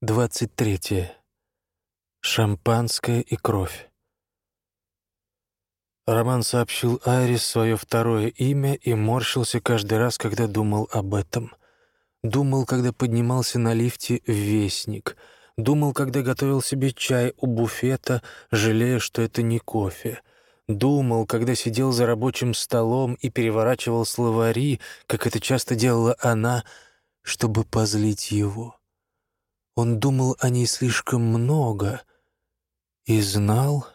23. Шампанское и кровь. Роман сообщил Айрис свое второе имя и морщился каждый раз, когда думал об этом. Думал, когда поднимался на лифте в Вестник. Думал, когда готовил себе чай у буфета, жалея, что это не кофе. Думал, когда сидел за рабочим столом и переворачивал словари, как это часто делала она, чтобы позлить его. Он думал о ней слишком много и знал,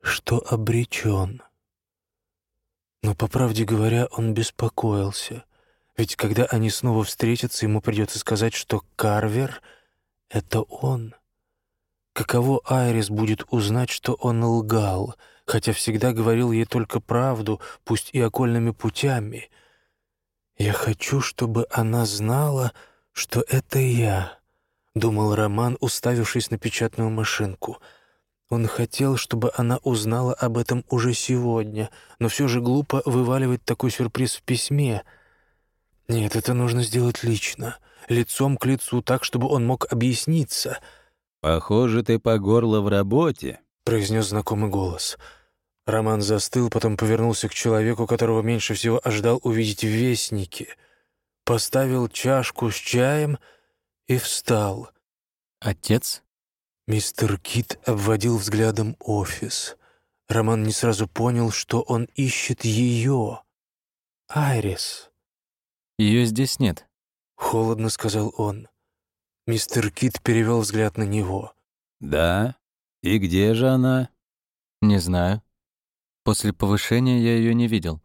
что обречен. Но, по правде говоря, он беспокоился, ведь когда они снова встретятся, ему придется сказать, что Карвер — это он. Каково Айрис будет узнать, что он лгал, хотя всегда говорил ей только правду, пусть и окольными путями. «Я хочу, чтобы она знала, что это я», думал Роман, уставившись на печатную машинку. Он хотел, чтобы она узнала об этом уже сегодня, но все же глупо вываливать такой сюрприз в письме. Нет, это нужно сделать лично, лицом к лицу, так, чтобы он мог объясниться. «Похоже, ты по горло в работе», — произнес знакомый голос. Роман застыл, потом повернулся к человеку, которого меньше всего ожидал увидеть в Вестнике. Поставил чашку с чаем — и встал. «Отец?» Мистер Кит обводил взглядом офис. Роман не сразу понял, что он ищет ее. Айрис. «Ее здесь нет», — холодно сказал он. Мистер Кит перевел взгляд на него. «Да? И где же она?» «Не знаю. После повышения я ее не видел».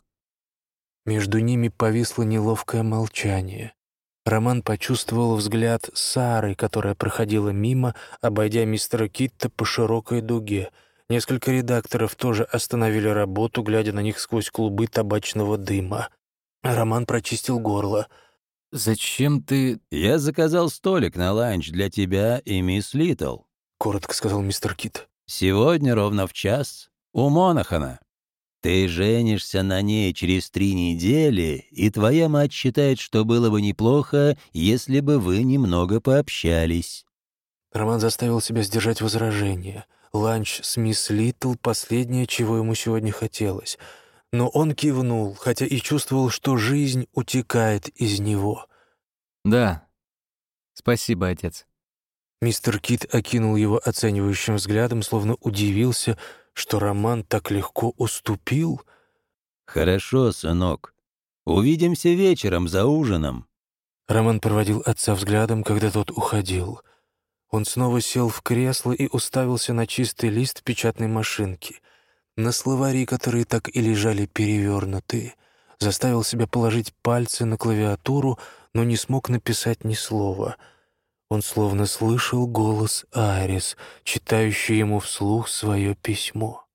Между ними повисло неловкое молчание. Роман почувствовал взгляд Сары, которая проходила мимо, обойдя мистера Китта по широкой дуге. Несколько редакторов тоже остановили работу, глядя на них сквозь клубы табачного дыма. Роман прочистил горло. «Зачем ты...» «Я заказал столик на ланч для тебя и мисс Литл», — коротко сказал мистер Кит. «Сегодня ровно в час у Монахана». Ты женишься на ней через три недели, и твоя мать считает, что было бы неплохо, если бы вы немного пообщались». Роман заставил себя сдержать возражение. Ланч с мисс Литл — последнее, чего ему сегодня хотелось. Но он кивнул, хотя и чувствовал, что жизнь утекает из него. «Да. Спасибо, отец». Мистер Кит окинул его оценивающим взглядом, словно удивился — что Роман так легко уступил? «Хорошо, сынок. Увидимся вечером за ужином». Роман проводил отца взглядом, когда тот уходил. Он снова сел в кресло и уставился на чистый лист печатной машинки, на словари, которые так и лежали перевернутые. Заставил себя положить пальцы на клавиатуру, но не смог написать ни слова — он словно слышал голос Арис, читающий ему вслух свое письмо.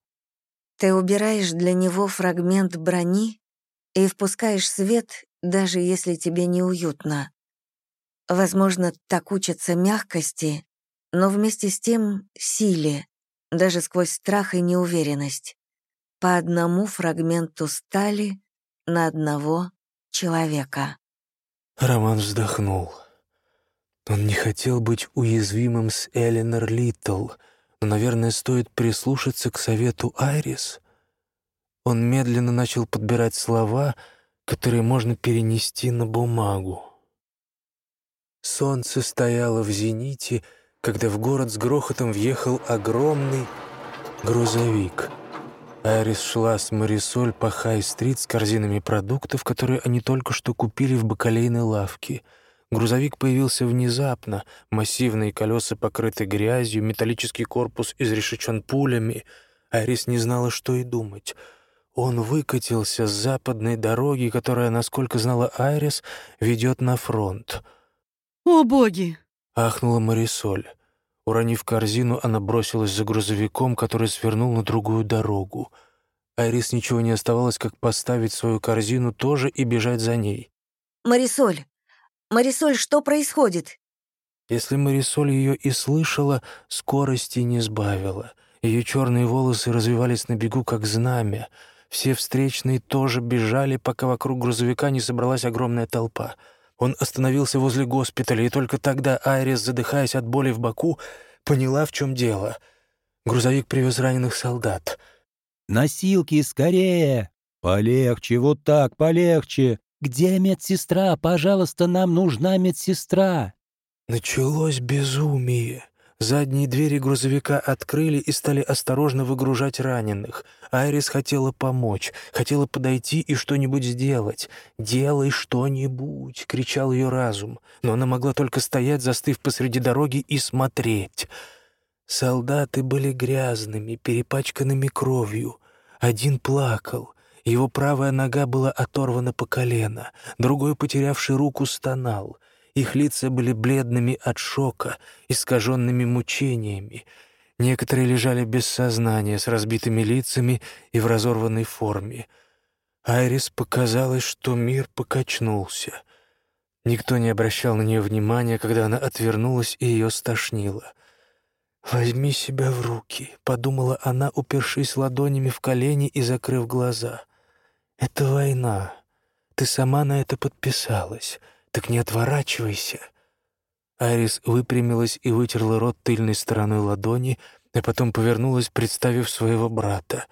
«Ты убираешь для него фрагмент брони и впускаешь свет, даже если тебе неуютно. Возможно, так учатся мягкости, но вместе с тем — силе, даже сквозь страх и неуверенность. По одному фрагменту стали на одного человека». Роман вздохнул. Он не хотел быть уязвимым с Эленор Литтл, но, наверное, стоит прислушаться к совету Айрис. Он медленно начал подбирать слова, которые можно перенести на бумагу. Солнце стояло в зените, когда в город с грохотом въехал огромный грузовик. Айрис шла с Марисоль по Хай-стрит с корзинами продуктов, которые они только что купили в бакалейной лавке — Грузовик появился внезапно, массивные колеса покрыты грязью, металлический корпус изрешечен пулями. Арис не знала, что и думать. Он выкатился с западной дороги, которая, насколько знала Айрис, ведет на фронт. «О, боги!» — ахнула Марисоль. Уронив корзину, она бросилась за грузовиком, который свернул на другую дорогу. Айрис ничего не оставалось, как поставить свою корзину тоже и бежать за ней. «Марисоль, Марисоль, что происходит?» Если Марисоль ее и слышала, скорости не сбавила. Ее черные волосы развивались на бегу, как знамя. Все встречные тоже бежали, пока вокруг грузовика не собралась огромная толпа. Он остановился возле госпиталя, и только тогда Айрис, задыхаясь от боли в боку, поняла, в чем дело. Грузовик привез раненых солдат. «Носилки, скорее! Полегче, вот так, полегче! Где медсестра? Пожалуйста, нам нужна медсестра!» Началось безумие. Задние двери грузовика открыли и стали осторожно выгружать раненых. Айрис хотела помочь, хотела подойти и что-нибудь сделать. «Делай что-нибудь!» — кричал ее разум. Но она могла только стоять, застыв посреди дороги, и смотреть. Солдаты были грязными, перепачканными кровью. Один плакал. Его правая нога была оторвана по колено, другой, потерявший руку, стонал — их лица были бледными от шока, искаженными мучениями. Некоторые лежали без сознания, с разбитыми лицами и в разорванной форме. Айрис показалось, что мир покачнулся. Никто не обращал на нее внимания, когда она отвернулась и ее стошнило. «Возьми себя в руки», — подумала она, упершись ладонями в колени и закрыв глаза. «Это война. Ты сама на это подписалась. «Так не отворачивайся». Арис выпрямилась и вытерла рот тыльной стороной ладони, а потом повернулась, представив своего брата.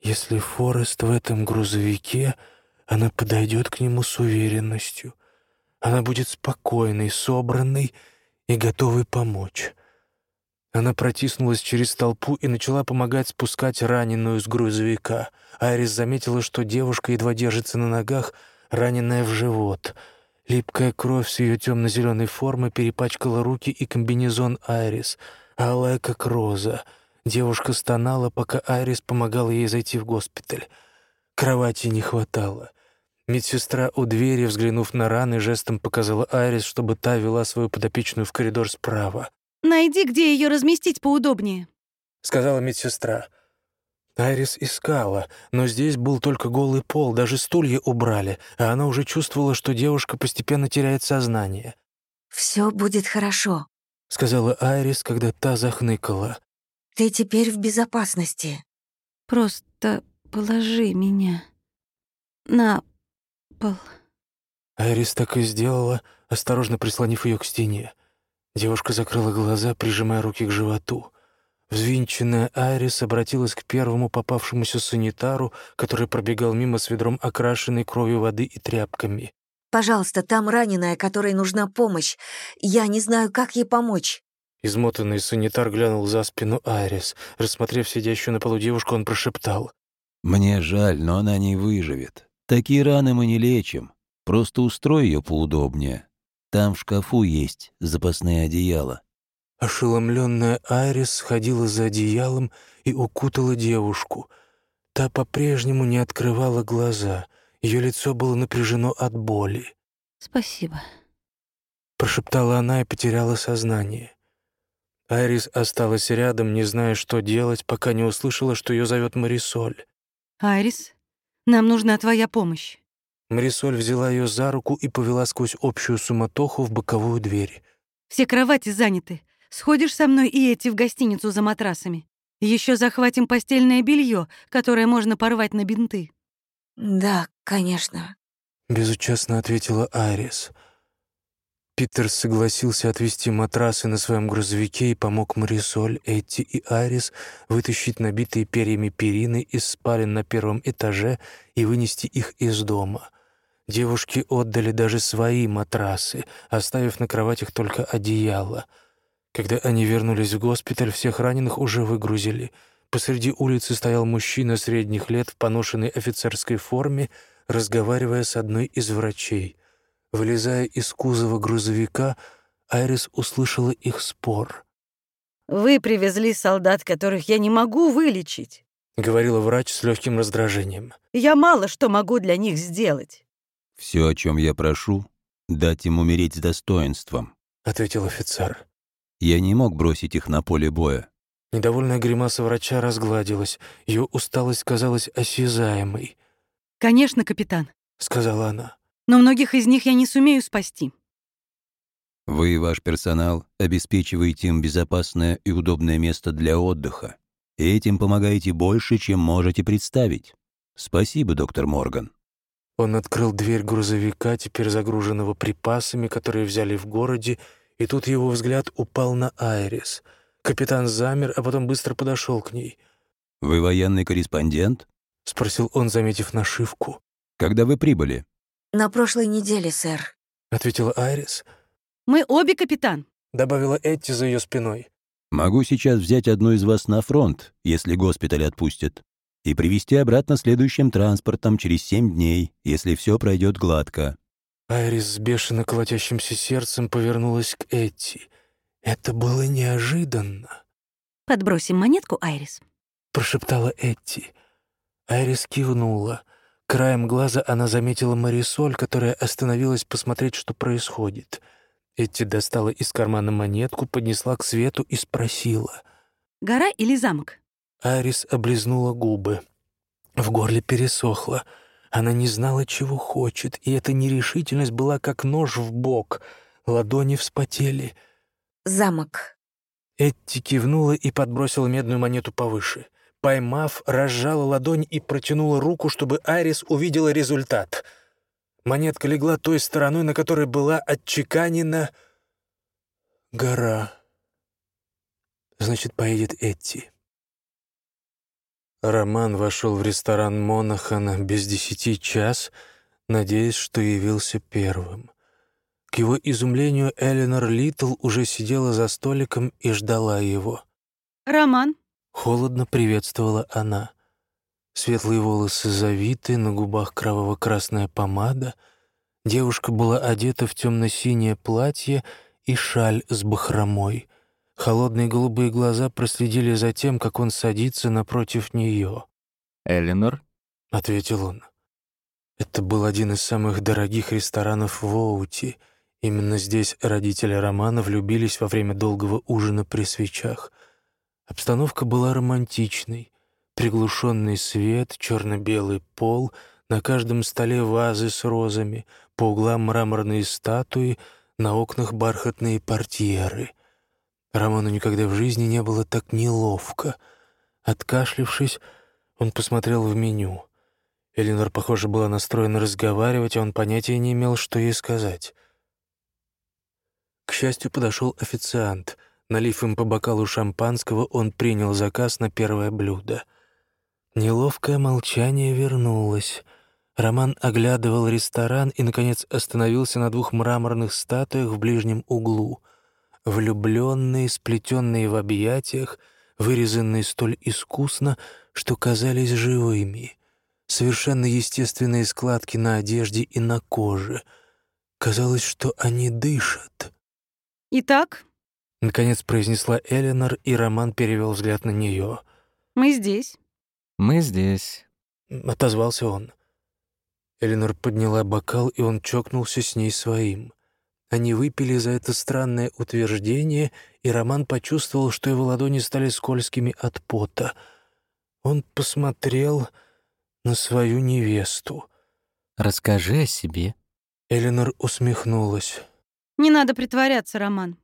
«Если Форест в этом грузовике, она подойдет к нему с уверенностью. Она будет спокойной, собранной и готовой помочь». Она протиснулась через толпу и начала помогать спускать раненую с грузовика. Айрис заметила, что девушка едва держится на ногах, раненая в живот — Липкая кровь с ее темно-зеленой формы перепачкала руки и комбинезон Айрис, алая как роза. Девушка стонала, пока Айрис помогала ей зайти в госпиталь. Кровати не хватало. Медсестра у двери, взглянув на раны, жестом показала Айрис, чтобы та вела свою подопечную в коридор справа. «Найди, где ее разместить поудобнее», — сказала медсестра. Айрис искала, но здесь был только голый пол, даже стулья убрали, а она уже чувствовала, что девушка постепенно теряет сознание. «Все будет хорошо», — сказала Айрис, когда та захныкала. «Ты теперь в безопасности». «Просто положи меня на пол». Айрис так и сделала, осторожно прислонив ее к стене. Девушка закрыла глаза, прижимая руки к животу. Взвинченная Айрис обратилась к первому попавшемуся санитару, который пробегал мимо с ведром окрашенной кровью воды и тряпками. «Пожалуйста, там раненая, которой нужна помощь. Я не знаю, как ей помочь». Измотанный санитар глянул за спину Айрис. Рассмотрев сидящую на полу девушку, он прошептал. «Мне жаль, но она не выживет. Такие раны мы не лечим. Просто устрой ее поудобнее. Там в шкафу есть запасные одеяла». Ошеломленная Айрис сходила за одеялом и укутала девушку. Та по-прежнему не открывала глаза. Ее лицо было напряжено от боли. «Спасибо», — прошептала она и потеряла сознание. Айрис осталась рядом, не зная, что делать, пока не услышала, что ее зовет Марисоль. «Айрис, нам нужна твоя помощь». Марисоль взяла ее за руку и повела сквозь общую суматоху в боковую дверь. «Все кровати заняты. Сходишь со мной и эти в гостиницу за матрасами? Еще захватим постельное белье, которое можно порвать на бинты». «Да, конечно», — безучастно ответила Айрис. Питер согласился отвезти матрасы на своем грузовике и помог Марисоль, Этти и Айрис вытащить набитые перьями перины из спален на первом этаже и вынести их из дома. Девушки отдали даже свои матрасы, оставив на кроватях только одеяло — когда они вернулись в госпиталь, всех раненых уже выгрузили. Посреди улицы стоял мужчина средних лет в поношенной офицерской форме, разговаривая с одной из врачей. Вылезая из кузова грузовика, Айрис услышала их спор. «Вы привезли солдат, которых я не могу вылечить», — говорила врач с легким раздражением. «Я мало что могу для них сделать». «Все, о чем я прошу, дать им умереть с достоинством», — ответил офицер. Я не мог бросить их на поле боя. Недовольная гримаса врача разгладилась. Ее усталость казалась осязаемой. «Конечно, капитан», — сказала она. «Но многих из них я не сумею спасти». Вы и ваш персонал обеспечиваете им безопасное и удобное место для отдыха. И этим помогаете больше, чем можете представить. Спасибо, доктор Морган. Он открыл дверь грузовика, теперь загруженного припасами, которые взяли в городе, и тут его взгляд упал на Айрис. Капитан замер, а потом быстро подошел к ней. «Вы военный корреспондент?» — спросил он, заметив нашивку. «Когда вы прибыли?» «На прошлой неделе, сэр», — ответила Айрис. «Мы обе капитан», — добавила Этти за ее спиной. «Могу сейчас взять одну из вас на фронт, если госпиталь отпустит, и привезти обратно следующим транспортом через семь дней, если все пройдет гладко». Айрис с бешено колотящимся сердцем повернулась к Этти. Это было неожиданно. «Подбросим монетку, Айрис», — прошептала Этти. Айрис кивнула. Краем глаза она заметила Марисоль, которая остановилась посмотреть, что происходит. Этти достала из кармана монетку, поднесла к свету и спросила. «Гора или замок?» Айрис облизнула губы. В горле пересохло. Она не знала, чего хочет, и эта нерешительность была как нож в бок. Ладони вспотели. «Замок». Этти кивнула и подбросила медную монету повыше. Поймав, разжала ладонь и протянула руку, чтобы Айрис увидела результат. Монетка легла той стороной, на которой была отчеканена гора. Значит, поедет Этти. Роман вошел в ресторан Монахана без десяти час, надеясь, что явился первым. К его изумлению Эленор Литл уже сидела за столиком и ждала его. «Роман», Холодно приветствовала она. Светлые волосы завиты, на губах кроваво-красная помада. Девушка была одета в темно-синее платье и шаль с бахромой. Холодные голубые глаза проследили за тем, как он садится напротив нее. «Эленор?» — ответил он. Это был один из самых дорогих ресторанов в Оути. Именно здесь родители Романа влюбились во время долгого ужина при свечах — Обстановка была романтичной. Приглушенный свет, черно-белый пол, на каждом столе вазы с розами, по углам мраморные статуи, на окнах бархатные портьеры. Роману никогда в жизни не было так неловко. Откашлившись, он посмотрел в меню. Эленор, похоже, была настроена разговаривать, а он понятия не имел, что ей сказать. К счастью, подошел официант — Налив им по бокалу шампанского, он принял заказ на первое блюдо. Неловкое молчание вернулось. Роман оглядывал ресторан и, наконец, остановился на двух мраморных статуях в ближнем углу. Влюбленные, сплетенные в объятиях, вырезанные столь искусно, что казались живыми. Совершенно естественные складки на одежде и на коже. Казалось, что они дышат. «Итак, Наконец произнесла Эленор, и Роман перевел взгляд на нее. «Мы здесь». «Мы здесь», — отозвался он. Эленор подняла бокал, и он чокнулся с ней своим. Они выпили за это странное утверждение, и Роман почувствовал, что его ладони стали скользкими от пота. Он посмотрел на свою невесту. «Расскажи о себе». Эленор усмехнулась. «Не надо притворяться, Роман.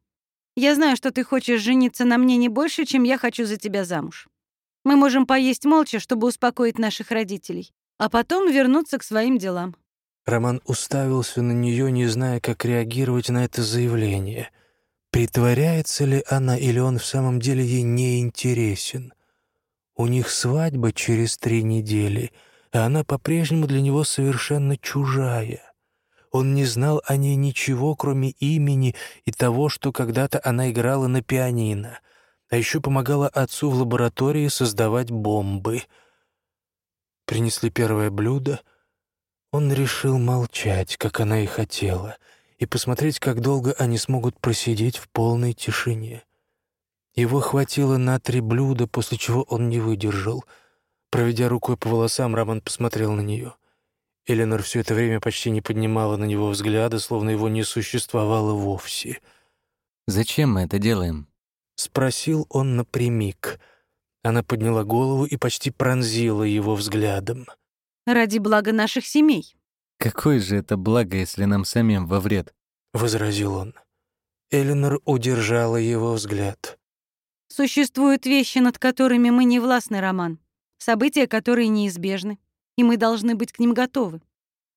Я знаю, что ты хочешь жениться на мне не больше, чем я хочу за тебя замуж. Мы можем поесть молча, чтобы успокоить наших родителей, а потом вернуться к своим делам». Роман уставился на нее, не зная, как реагировать на это заявление. Притворяется ли она или он в самом деле ей не интересен? У них свадьба через три недели, а она по-прежнему для него совершенно чужая. Он не знал о ней ничего, кроме имени и того, что когда-то она играла на пианино, а еще помогала отцу в лаборатории создавать бомбы. Принесли первое блюдо. Он решил молчать, как она и хотела, и посмотреть, как долго они смогут просидеть в полной тишине. Его хватило на три блюда, после чего он не выдержал. Проведя рукой по волосам, Роман посмотрел на нее — Эленор все это время почти не поднимала на него взгляда, словно его не существовало вовсе. «Зачем мы это делаем?» — спросил он напрямик. Она подняла голову и почти пронзила его взглядом. «Ради блага наших семей». «Какое же это благо, если нам самим во вред?» — возразил он. Эленор удержала его взгляд. «Существуют вещи, над которыми мы не властны, Роман. События, которые неизбежны и мы должны быть к ним готовы.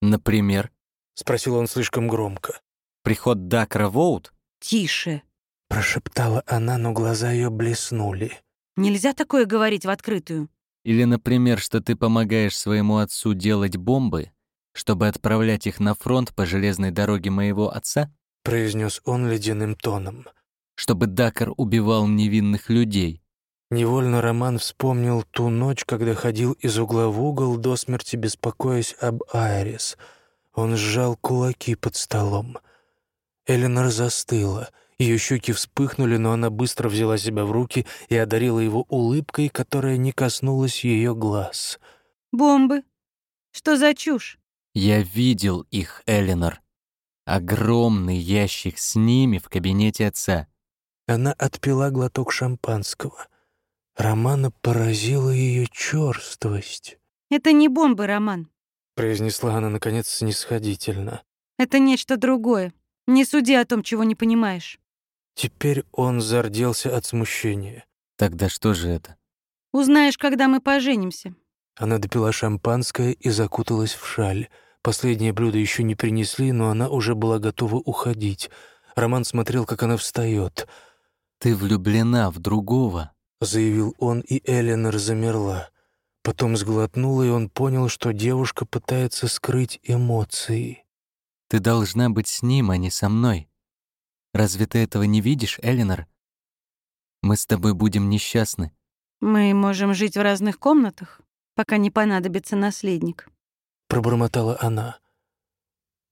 Например, — спросил он слишком громко. приход Дакра Воут? Тише. Прошептала она, но глаза ее блеснули. Нельзя такое говорить в открытую. Или, например, что ты помогаешь своему отцу делать бомбы, чтобы отправлять их на фронт по железной дороге моего отца? Произнес он ледяным тоном. Чтобы Дакар убивал невинных людей? Невольно Роман вспомнил ту ночь, когда ходил из угла в угол, до смерти беспокоясь об Айрис. Он сжал кулаки под столом. Эленор застыла. Ее щеки вспыхнули, но она быстро взяла себя в руки и одарила его улыбкой, которая не коснулась ее глаз. Бомбы. Что за чушь? Я видел их, Эленор. Огромный ящик с ними в кабинете отца. Она отпила глоток шампанского. Романа поразила ее черствость, Это не бомбы, Роман. произнесла она, наконец, снисходительно. Это нечто другое. Не суди о том, чего не понимаешь. Теперь он зарделся от смущения. Тогда что же это? Узнаешь, когда мы поженимся. Она допила шампанское и закуталась в шаль. Последнее блюдо еще не принесли, но она уже была готова уходить. Роман смотрел, как она встает. Ты влюблена в другого. Заявил он, и Эленор замерла. Потом сглотнула, и он понял, что девушка пытается скрыть эмоции. Ты должна быть с ним, а не со мной. Разве ты этого не видишь, Эленор? Мы с тобой будем несчастны. Мы можем жить в разных комнатах, пока не понадобится наследник. Пробормотала она.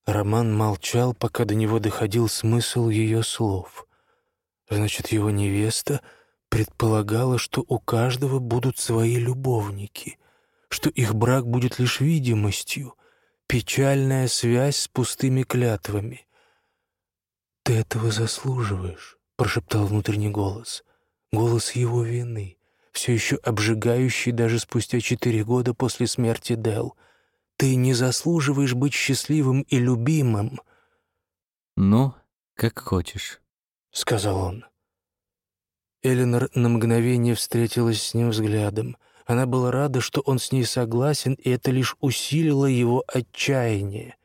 Роман молчал, пока до него доходил смысл ее слов. Значит, его невеста предполагала, что у каждого будут свои любовники, что их брак будет лишь видимостью, печальная связь с пустыми клятвами. «Ты этого заслуживаешь», — прошептал внутренний голос. Голос его вины, все еще обжигающий даже спустя четыре года после смерти Дел. «Ты не заслуживаешь быть счастливым и любимым», Ну, как хочешь. — сказал он. Эленор на мгновение встретилась с ним взглядом. Она была рада, что он с ней согласен, и это лишь усилило его отчаяние.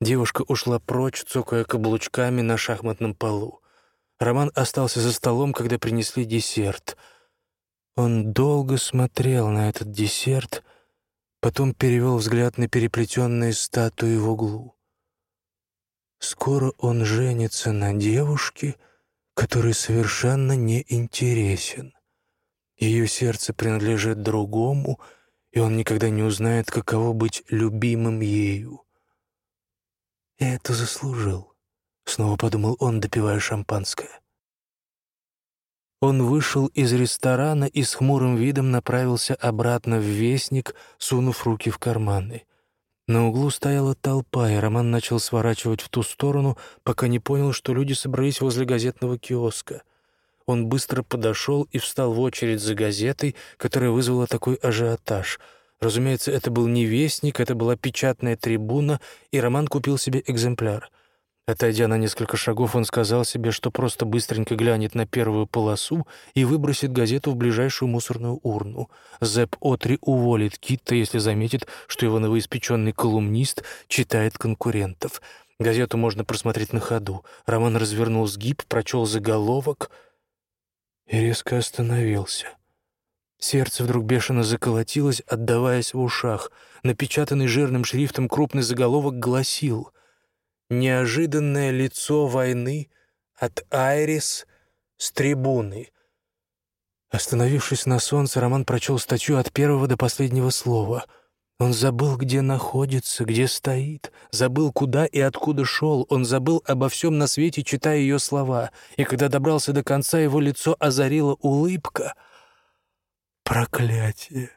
Девушка ушла прочь, цокая каблучками на шахматном полу. Роман остался за столом, когда принесли десерт. Он долго смотрел на этот десерт, потом перевел взгляд на переплетенные статуи в углу. Скоро он женится на девушке, который совершенно не интересен. Ее сердце принадлежит другому, и он никогда не узнает, каково быть любимым ею. «Я это заслужил», — снова подумал он, допивая шампанское. Он вышел из ресторана и с хмурым видом направился обратно в Вестник, сунув руки в карманы. На углу стояла толпа, и Роман начал сворачивать в ту сторону, пока не понял, что люди собрались возле газетного киоска. Он быстро подошел и встал в очередь за газетой, которая вызвала такой ажиотаж. Разумеется, это был не вестник, это была печатная трибуна, и Роман купил себе экземпляр. Отойдя на несколько шагов, он сказал себе, что просто быстренько глянет на первую полосу и выбросит газету в ближайшую мусорную урну. Зэп Отри уволит Китта, если заметит, что его новоиспеченный колумнист читает конкурентов. Газету можно просмотреть на ходу. Роман развернул сгиб, прочел заголовок и резко остановился. Сердце вдруг бешено заколотилось, отдаваясь в ушах. Напечатанный жирным шрифтом крупный заголовок гласил «Неожиданное лицо войны от Айрис с трибуны». Остановившись на солнце, Роман прочел статью от первого до последнего слова. Он забыл, где находится, где стоит, забыл, куда и откуда шел. Он забыл обо всем на свете, читая ее слова. И когда добрался до конца, его лицо озарила улыбка. Проклятие!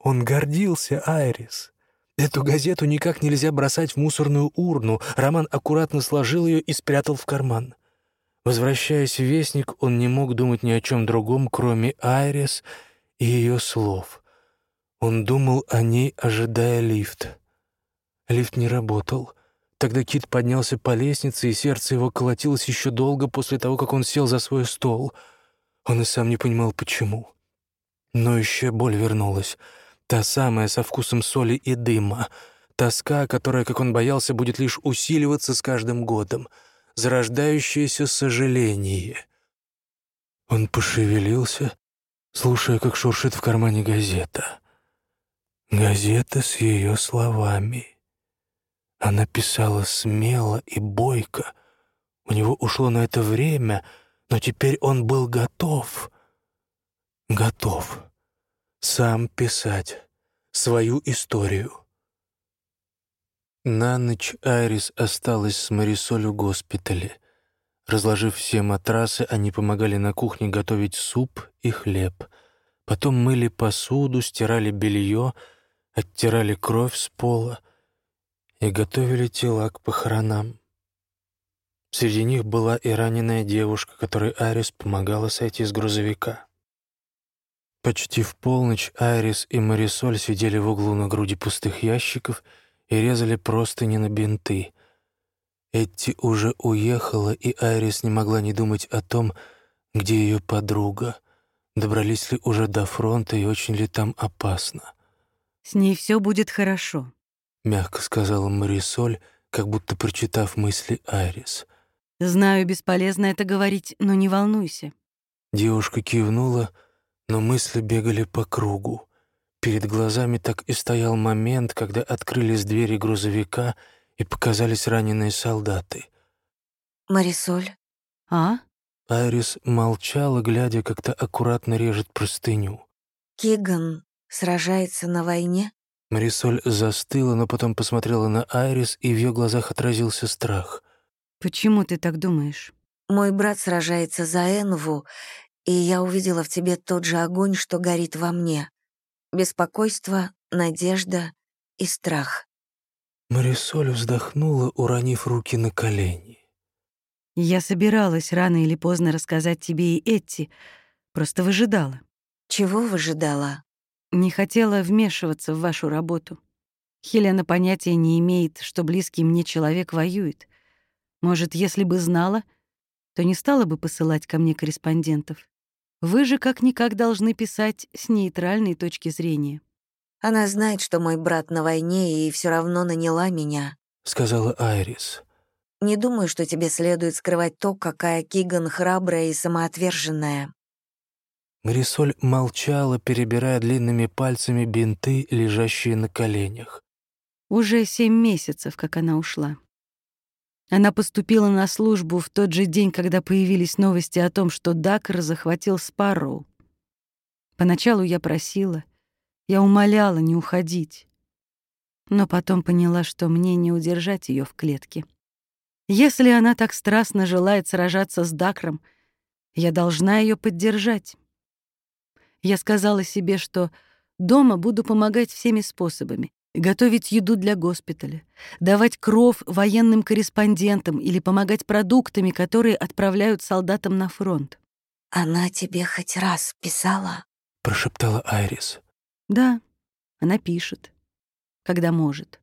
Он гордился, Айрис. Эту газету никак нельзя бросать в мусорную урну. Роман аккуратно сложил ее и спрятал в карман. Возвращаясь в Вестник, он не мог думать ни о чем другом, кроме Айрис и ее слов. Он думал о ней, ожидая лифт. Лифт не работал. Тогда Кит поднялся по лестнице, и сердце его колотилось еще долго после того, как он сел за свой стол. Он и сам не понимал, почему. Но еще боль вернулась. Та самая, со вкусом соли и дыма. тоска, которая, как он боялся, будет лишь усиливаться с каждым годом, зарождающееся сожаление. Он пошевелился, слушая, как шуршит в кармане газета. Газета с ее словами. Она писала смело и бойко. У него ушло на это время, но теперь он был готов. Готов. Сам писать свою историю. На ночь Айрис осталась с Марисоль в госпитале. Разложив все матрасы, они помогали на кухне готовить суп и хлеб. Потом мыли посуду, стирали белье, оттирали кровь с пола — и готовили тела к похоронам. Среди них была и раненая девушка, которой Арис помогала сойти с грузовика. Почти в полночь Айрис и Марисоль сидели в углу на груди пустых ящиков и резали простыни на бинты. Этти уже уехала, и Айрис не могла не думать о том, где ее подруга, добрались ли уже до фронта и очень ли там опасно. «С ней все будет хорошо», — мягко сказала Марисоль, как будто прочитав мысли Айрис. «Знаю, бесполезно это говорить, но не волнуйся». Девушка кивнула, но мысли бегали по кругу. Перед глазами так и стоял момент, когда открылись двери грузовика и показались раненые солдаты. «Марисоль?» «А?» Айрис молчала, глядя, как то аккуратно режет простыню. «Киган сражается на войне?» Марисоль застыла, но потом посмотрела на Айрис, и в ее глазах отразился страх. «Почему ты так думаешь?» «Мой брат сражается за Энву, и я увидела в тебе тот же огонь, что горит во мне. Беспокойство, надежда и страх». Марисоль вздохнула, уронив руки на колени. «Я собиралась рано или поздно рассказать тебе и Этти, просто выжидала». «Чего выжидала?» Не хотела вмешиваться в вашу работу. Хелена понятия не имеет, что близкий мне человек воюет. Может, если бы знала, то не стала бы посылать ко мне корреспондентов. Вы же как-никак должны писать с нейтральной точки зрения. Она знает, что мой брат на войне, и все равно наняла меня», — сказала Айрис. «Не думаю, что тебе следует скрывать то, какая Киган храбрая и самоотверженная. Марисоль молчала, перебирая длинными пальцами бинты, лежащие на коленях. Уже семь месяцев, как она ушла. Она поступила на службу в тот же день, когда появились новости о том, что Дакр захватил Спарроу. Поначалу я просила, я умоляла не уходить. Но потом поняла, что мне не удержать ее в клетке. Если она так страстно желает сражаться с Дакром, я должна ее поддержать. Я сказала себе, что дома буду помогать всеми способами. Готовить еду для госпиталя, давать кров военным корреспондентам или помогать продуктами, которые отправляют солдатам на фронт. «Она тебе хоть раз писала?» — прошептала Айрис. «Да, она пишет, когда может.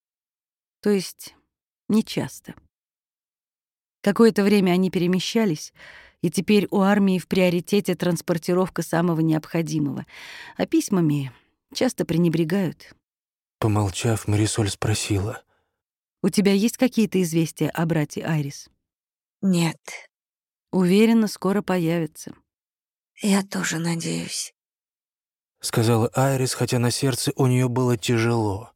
То есть не часто. Какое-то время они перемещались — и теперь у армии в приоритете транспортировка самого необходимого, а письмами часто пренебрегают. Помолчав, Марисоль спросила. «У тебя есть какие-то известия о брате Айрис?» «Нет». «Уверена, скоро появится». «Я тоже надеюсь», — сказала Айрис, хотя на сердце у нее было тяжело.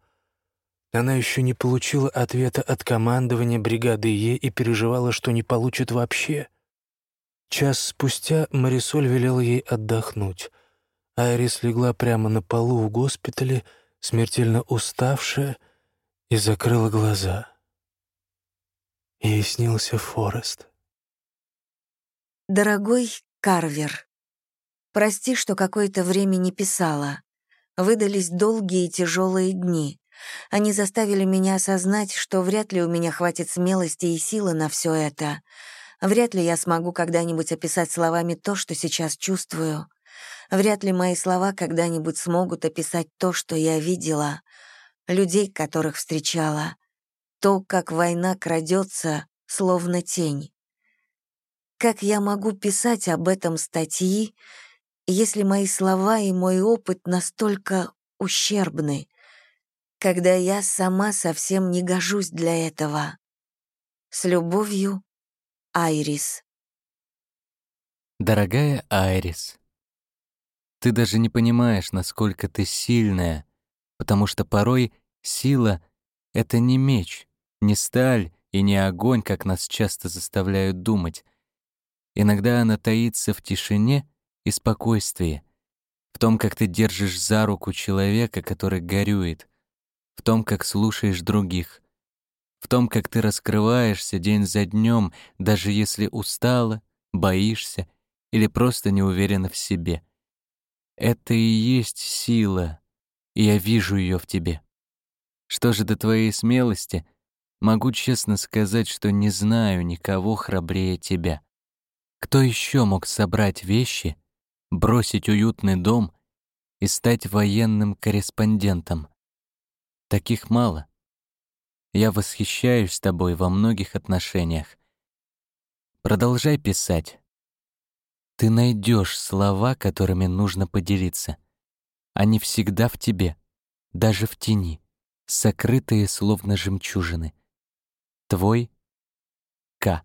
Она еще не получила ответа от командования бригады Е и переживала, что не получит вообще. Час спустя Марисоль велела ей отдохнуть. Айрис легла прямо на полу в госпитале, смертельно уставшая, и закрыла глаза. Ей снился Форест. «Дорогой Карвер, прости, что какое-то время не писала. Выдались долгие и тяжелые дни. Они заставили меня осознать, что вряд ли у меня хватит смелости и силы на все это. Вряд ли я смогу когда-нибудь описать словами то, что сейчас чувствую. Вряд ли мои слова когда-нибудь смогут описать то, что я видела, людей, которых встречала, то, как война крадется, словно тень. Как я могу писать об этом статьи, если мои слова и мой опыт настолько ущербны? когда я сама совсем не гожусь для этого. С любовью, Айрис. Дорогая Айрис, ты даже не понимаешь, насколько ты сильная, потому что порой сила — это не меч, не сталь и не огонь, как нас часто заставляют думать. Иногда она таится в тишине и спокойствии, в том, как ты держишь за руку человека, который горюет, в том, как слушаешь других, в том, как ты раскрываешься день за днем, даже если устала, боишься или просто не уверена в себе. Это и есть сила, и я вижу ее в тебе. Что же до твоей смелости, могу честно сказать, что не знаю никого храбрее тебя. Кто еще мог собрать вещи, бросить уютный дом и стать военным корреспондентом? Таких мало. Я восхищаюсь тобой во многих отношениях. Продолжай писать. Ты найдешь слова, которыми нужно поделиться. Они всегда в тебе, даже в тени, сокрытые словно жемчужины. Твой К.